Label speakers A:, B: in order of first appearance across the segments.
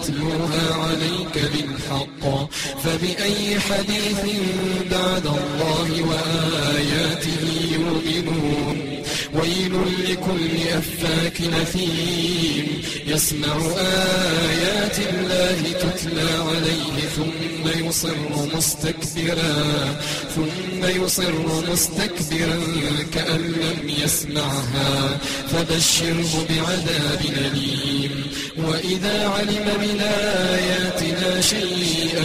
A: نتلوها عليك بالحق فبأي حديث بعد الله وآياته يؤمنون ويل لكل أفاك نثيم يسمع آيات الله تتلى عليه ثم يصر مستكبرا ثم يصر مستكبرا كأن لم يسمعها فبشره بعذاب أليم وإذا علم من آياتنا شيئا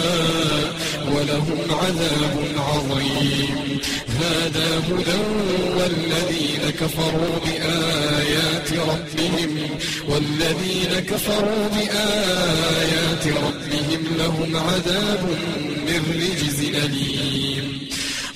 A: عذاب عظيم هذا هدى والذين كفروا بآيات ربهم والذين كفروا بآيات ربهم لهم عذاب من رجز أليم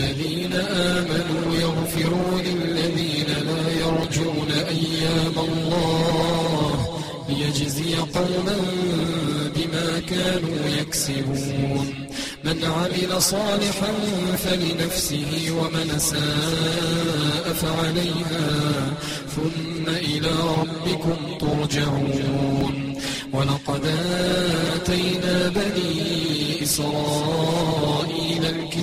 A: الذين آمنوا يغفروا للذين لا يرجون أيام الله ليجزي قوما بما كانوا يكسبون من عمل صالحا فلنفسه ومن ساء فعليها ثم إلى ربكم ترجعون ولقد آتينا بني إسرائيل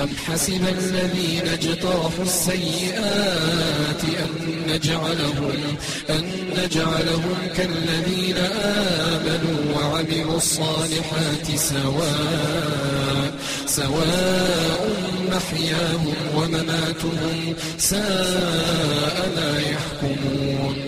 A: أم حسب الذين اجترحوا السيئات أن نجعلهم, أن نجعلهم كالذين آمنوا وعملوا الصالحات سواء سواء محياهم ومماتهم ساء ما يحكمون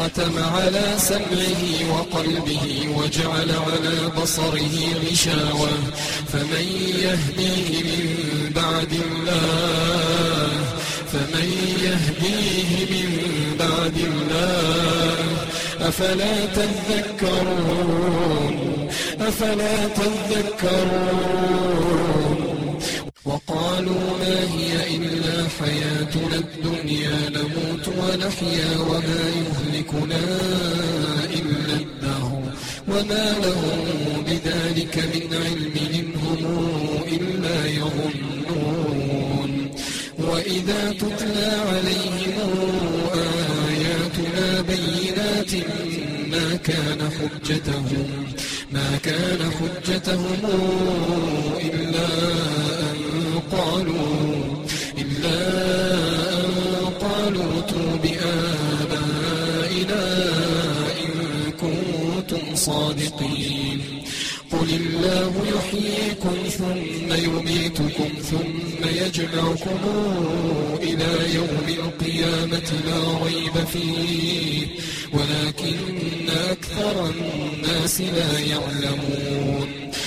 A: ختم على سمعه وقلبه وجعل على بصره غشاوة فمن يهديه من بعد الله فمن يهديه من بعد الله أفلا تذكرون أفلا تذكرون قالوا ما هي إلا حياتنا الدنيا نموت ونحيا وما يهلكنا إلا الدهر وما لهم بذلك من علم إنهم إلا يظنون وإذا تتلى عليهم آياتنا بينات ما كان حجتهم ما كان حجتهم إلا أن قالوا إلا أن قالوا بآبائنا إن كنتم صادقين قل الله يحييكم ثم يميتكم ثم يجمعكم إلى يوم القيامة لا ريب فيه ولكن أكثر الناس لا يعلمون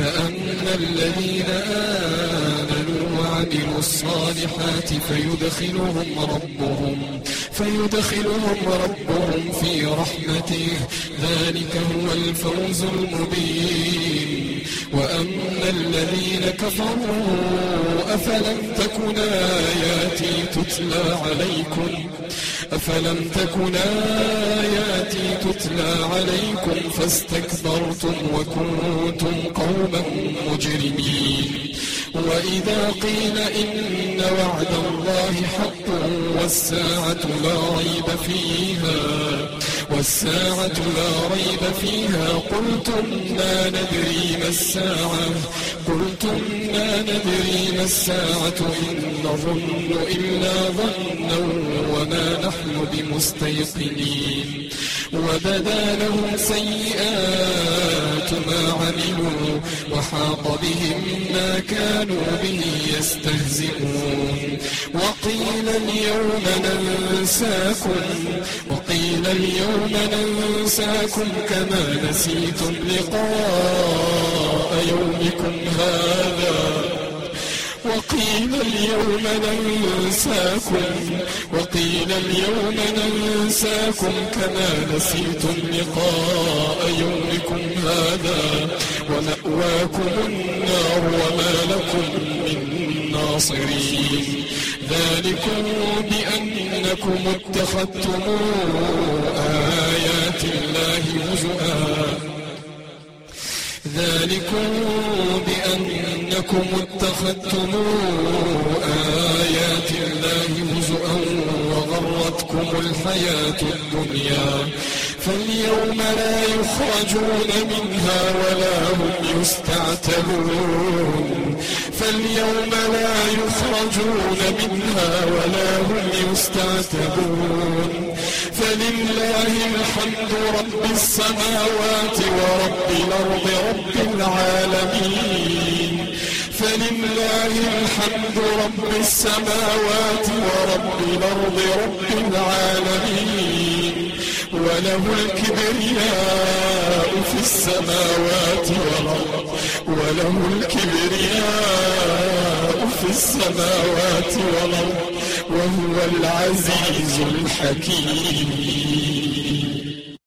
A: فأما الذين آمنوا وعملوا الصالحات فيدخلهم ربهم فيدخلهم ربهم في رحمته ذلك هو الفوز المبين وأما الذين كفروا أفلم تكن آياتي تتلى عليكم أفلم تكن آياتي تتلى عليكم فاستكبرتم وكنتم قوما مجرمين وإذا قيل إن وعد الله حق والساعة لا ريب فيها والساعة لا ريب فيها قلتم ما ندري ما الساعة قلتم ما ندري ما الساعة إن نظن إلا ظنا وما نحن بمستيقنين وبدا لهم سيئات ما عملوا وحاق بهم ما كانوا به يستهزئون وقيل اليوم ننساكم فاليوم ننساكم كما نسيتم لقاء يومكم هذا وقيل اليوم ننساكم وقيل اليوم ننساكم كما نسيتم لقاء يومكم هذا ومأواكم النار وما لكم من الخاسرين ذلكم بأنكم اتخذتم آيات الله هزؤا ذلكم بأنكم اتخذتم آيات الله هزؤا وغرتكم الحياة الدنيا فاليوم لا يخرجون منها ولا هم يستعتبون فاليوم لا يخرجون منها ولا هم يستعتبون فلله الحمد رب السماوات ورب الأرض رب العالمين فلله الحمد رب السماوات ورب الأرض رب العالمين وله الكبرياء في السماوات والأرض وله الكبرياء في السماوات والأرض وهو العزيز الحكيم